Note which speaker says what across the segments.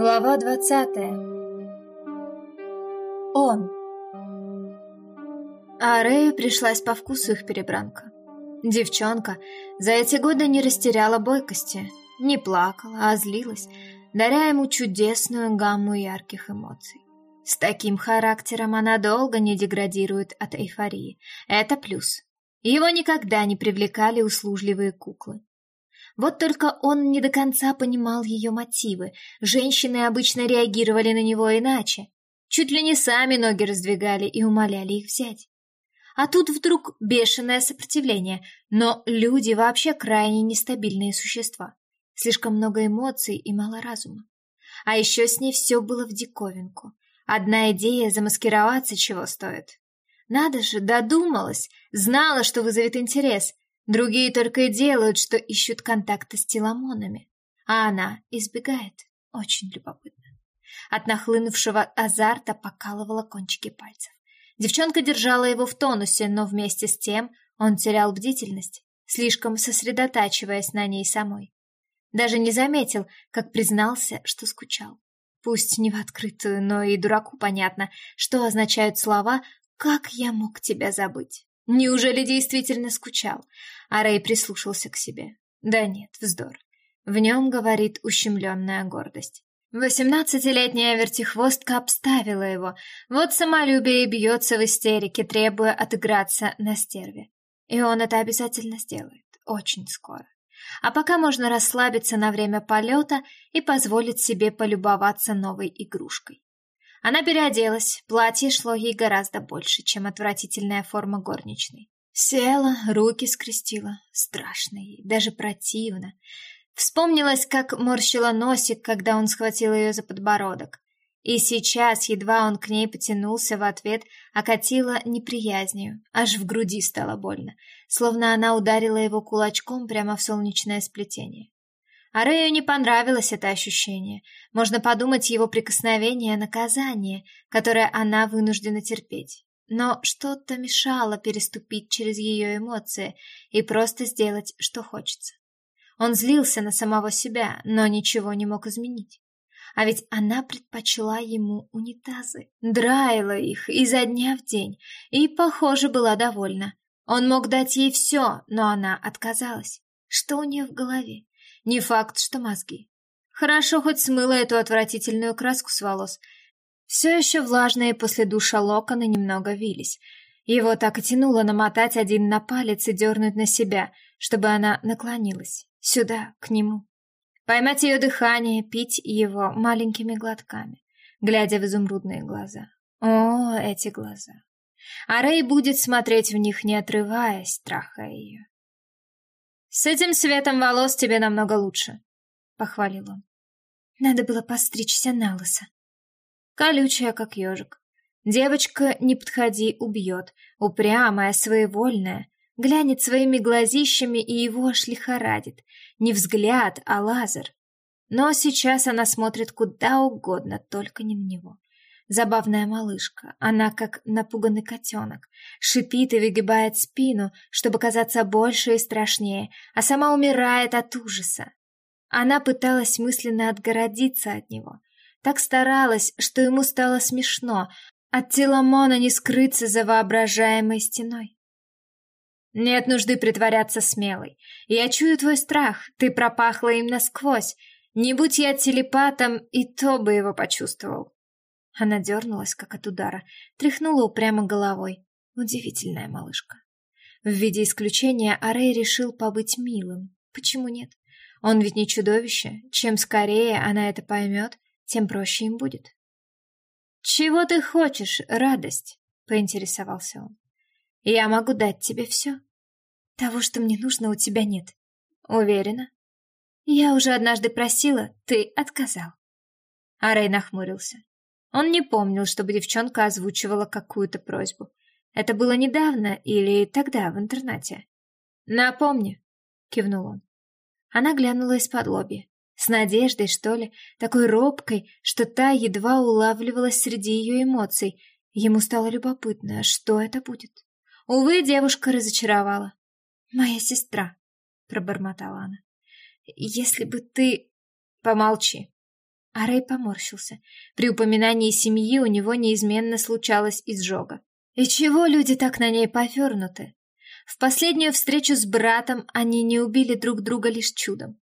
Speaker 1: Глава двадцатая. Он. А Рэю пришлась по вкусу их перебранка. Девчонка за эти годы не растеряла бойкости, не плакала, а злилась, даря ему чудесную гамму ярких эмоций. С таким характером она долго не деградирует от эйфории. Это плюс. Его никогда не привлекали услужливые куклы. Вот только он не до конца понимал ее мотивы. Женщины обычно реагировали на него иначе. Чуть ли не сами ноги раздвигали и умоляли их взять. А тут вдруг бешеное сопротивление. Но люди вообще крайне нестабильные существа. Слишком много эмоций и мало разума. А еще с ней все было в диковинку. Одна идея замаскироваться чего стоит. Надо же, додумалась, знала, что вызовет интерес, Другие только и делают, что ищут контакты с теломонами. А она избегает. Очень любопытно. От нахлынувшего азарта покалывала кончики пальцев. Девчонка держала его в тонусе, но вместе с тем он терял бдительность, слишком сосредотачиваясь на ней самой. Даже не заметил, как признался, что скучал. Пусть не в открытую, но и дураку понятно, что означают слова «Как я мог тебя забыть?» Неужели действительно скучал? А Рэй прислушался к себе. Да нет, вздор. В нем говорит ущемленная гордость. Восемнадцатилетняя вертихвостка обставила его. Вот самолюбие бьется в истерике, требуя отыграться на стерве. И он это обязательно сделает. Очень скоро. А пока можно расслабиться на время полета и позволить себе полюбоваться новой игрушкой. Она переоделась, платье шло ей гораздо больше, чем отвратительная форма горничной. Села, руки скрестила. Страшно ей, даже противно. Вспомнилось, как морщила носик, когда он схватил ее за подбородок. И сейчас, едва он к ней потянулся в ответ, окатила неприязнью. Аж в груди стало больно, словно она ударила его кулачком прямо в солнечное сплетение. А Рэю не понравилось это ощущение. Можно подумать, его прикосновение — наказание, которое она вынуждена терпеть. Но что-то мешало переступить через ее эмоции и просто сделать, что хочется. Он злился на самого себя, но ничего не мог изменить. А ведь она предпочла ему унитазы, драила их изо дня в день и, похоже, была довольна. Он мог дать ей все, но она отказалась. Что у нее в голове? Не факт, что мозги. Хорошо хоть смыла эту отвратительную краску с волос. Все еще влажные после душа локоны немного вились. Его так и тянуло намотать один на палец и дернуть на себя, чтобы она наклонилась. Сюда, к нему. Поймать ее дыхание, пить его маленькими глотками, глядя в изумрудные глаза. О, эти глаза. А Рэй будет смотреть в них, не отрываясь, трахая ее. «С этим цветом волос тебе намного лучше», — похвалил он. Надо было постричься на лысо. Колючая, как ежик. Девочка, не подходи, убьет. Упрямая, своевольная. Глянет своими глазищами, и его аж лихорадит. Не взгляд, а лазер. Но сейчас она смотрит куда угодно, только не на него. Забавная малышка. Она как напуганный котенок. Шипит и выгибает спину, чтобы казаться больше и страшнее, а сама умирает от ужаса. Она пыталась мысленно отгородиться от него. Так старалась, что ему стало смешно. От Теламона не скрыться за воображаемой стеной. Нет нужды притворяться смелой. Я чую твой страх, ты пропахла им насквозь. Не будь я телепатом, и то бы его почувствовал. Она дернулась, как от удара, тряхнула упрямо головой. Удивительная малышка. В виде исключения Арей решил побыть милым. Почему нет? Он ведь не чудовище. Чем скорее она это поймет, тем проще им будет. «Чего ты хочешь, радость?» — поинтересовался он. «Я могу дать тебе все. Того, что мне нужно, у тебя нет. Уверена?» «Я уже однажды просила, ты отказал». Арей нахмурился. Он не помнил, чтобы девчонка озвучивала какую-то просьбу. Это было недавно или тогда в интернате. «Напомни», — кивнул он. Она глянула из-под лоби. С надеждой, что ли, такой робкой, что та едва улавливалась среди ее эмоций. Ему стало любопытно, что это будет. Увы, девушка разочаровала. «Моя сестра», — пробормотала она. «Если бы ты...» «Помолчи», А Рэй поморщился. При упоминании семьи у него неизменно случалось изжога. И чего люди так на ней повернуты? В последнюю встречу с братом они не убили друг друга лишь чудом.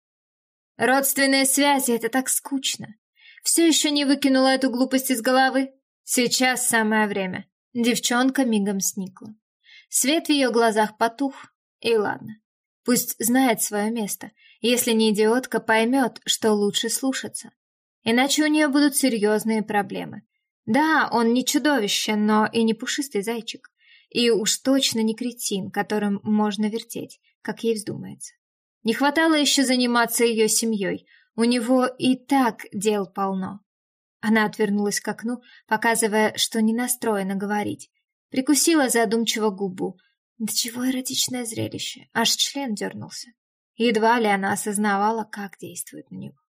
Speaker 1: Родственные связи — это так скучно. Все еще не выкинула эту глупость из головы? Сейчас самое время. Девчонка мигом сникла. Свет в ее глазах потух, и ладно. Пусть знает свое место. Если не идиотка, поймет, что лучше слушаться. Иначе у нее будут серьезные проблемы. Да, он не чудовище, но и не пушистый зайчик. И уж точно не кретин, которым можно вертеть, как ей вздумается. Не хватало еще заниматься ее семьей. У него и так дел полно. Она отвернулась к окну, показывая, что не настроена говорить. Прикусила задумчиво губу. Да чего эротичное зрелище, аж член дернулся. Едва ли она осознавала, как действует на него.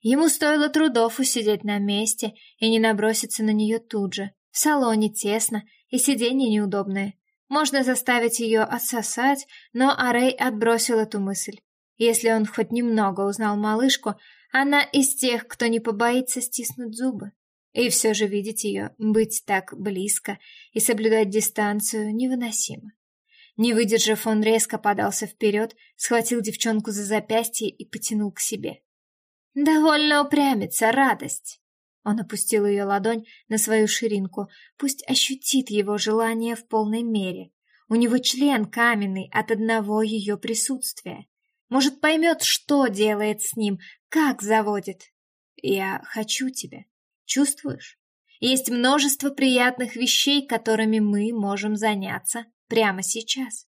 Speaker 1: Ему стоило трудов усидеть на месте и не наброситься на нее тут же. В салоне тесно, и сиденье неудобное. Можно заставить ее отсосать, но Арей отбросил эту мысль. Если он хоть немного узнал малышку, она из тех, кто не побоится стиснуть зубы. И все же видеть ее, быть так близко и соблюдать дистанцию невыносимо. Не выдержав, он резко подался вперед, схватил девчонку за запястье и потянул к себе. «Довольно упрямится, радость!» Он опустил ее ладонь на свою ширинку, пусть ощутит его желание в полной мере. У него член каменный от одного ее присутствия. Может, поймет, что делает с ним, как заводит. Я хочу тебя. Чувствуешь? Есть множество приятных вещей, которыми мы можем заняться прямо сейчас.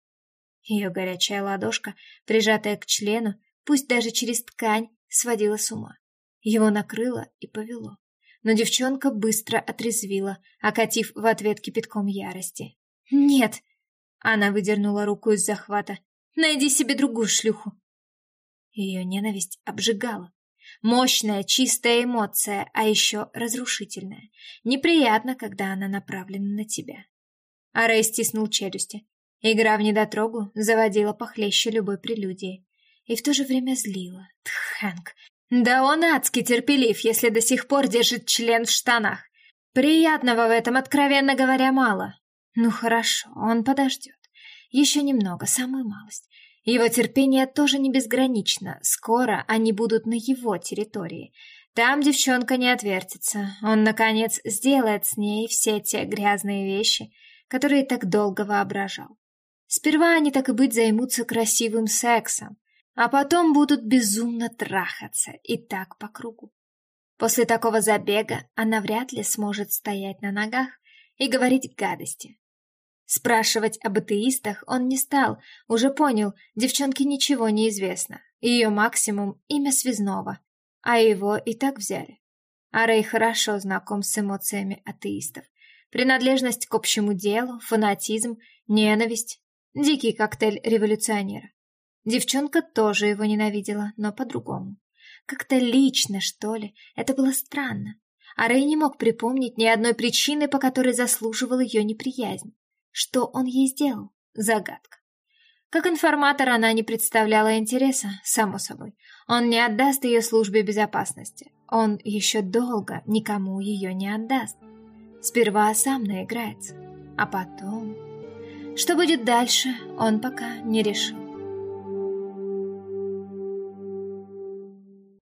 Speaker 1: Ее горячая ладошка, прижатая к члену, пусть даже через ткань, сводила с ума. Его накрыло и повело но девчонка быстро отрезвила, окатив в ответ кипятком ярости. «Нет!» Она выдернула руку из захвата. «Найди себе другую шлюху!» Ее ненависть обжигала. Мощная, чистая эмоция, а еще разрушительная. Неприятно, когда она направлена на тебя. А Рэй стиснул челюсти. Игра в недотрогу заводила похлеще любой прелюдии. И в то же время злила. Тхэнк, да он адски терпелив, если до сих пор держит член в штанах. Приятного в этом, откровенно говоря, мало. Ну хорошо, он подождет. Еще немного, самую малость. Его терпение тоже не безгранично. Скоро они будут на его территории. Там девчонка не отвертится. Он, наконец, сделает с ней все те грязные вещи, которые так долго воображал. Сперва они, так и быть, займутся красивым сексом а потом будут безумно трахаться и так по кругу. После такого забега она вряд ли сможет стоять на ногах и говорить гадости. Спрашивать об атеистах он не стал, уже понял, девчонке ничего не известно. Ее максимум — имя связного, а его и так взяли. А Рэй хорошо знаком с эмоциями атеистов. Принадлежность к общему делу, фанатизм, ненависть — дикий коктейль революционера. Девчонка тоже его ненавидела, но по-другому. Как-то лично, что ли, это было странно. А Рэй не мог припомнить ни одной причины, по которой заслуживал ее неприязнь. Что он ей сделал? Загадка. Как информатор она не представляла интереса, само собой. Он не отдаст ее службе безопасности. Он еще долго никому ее не отдаст. Сперва сам наиграется, а потом... Что будет дальше, он пока не решил.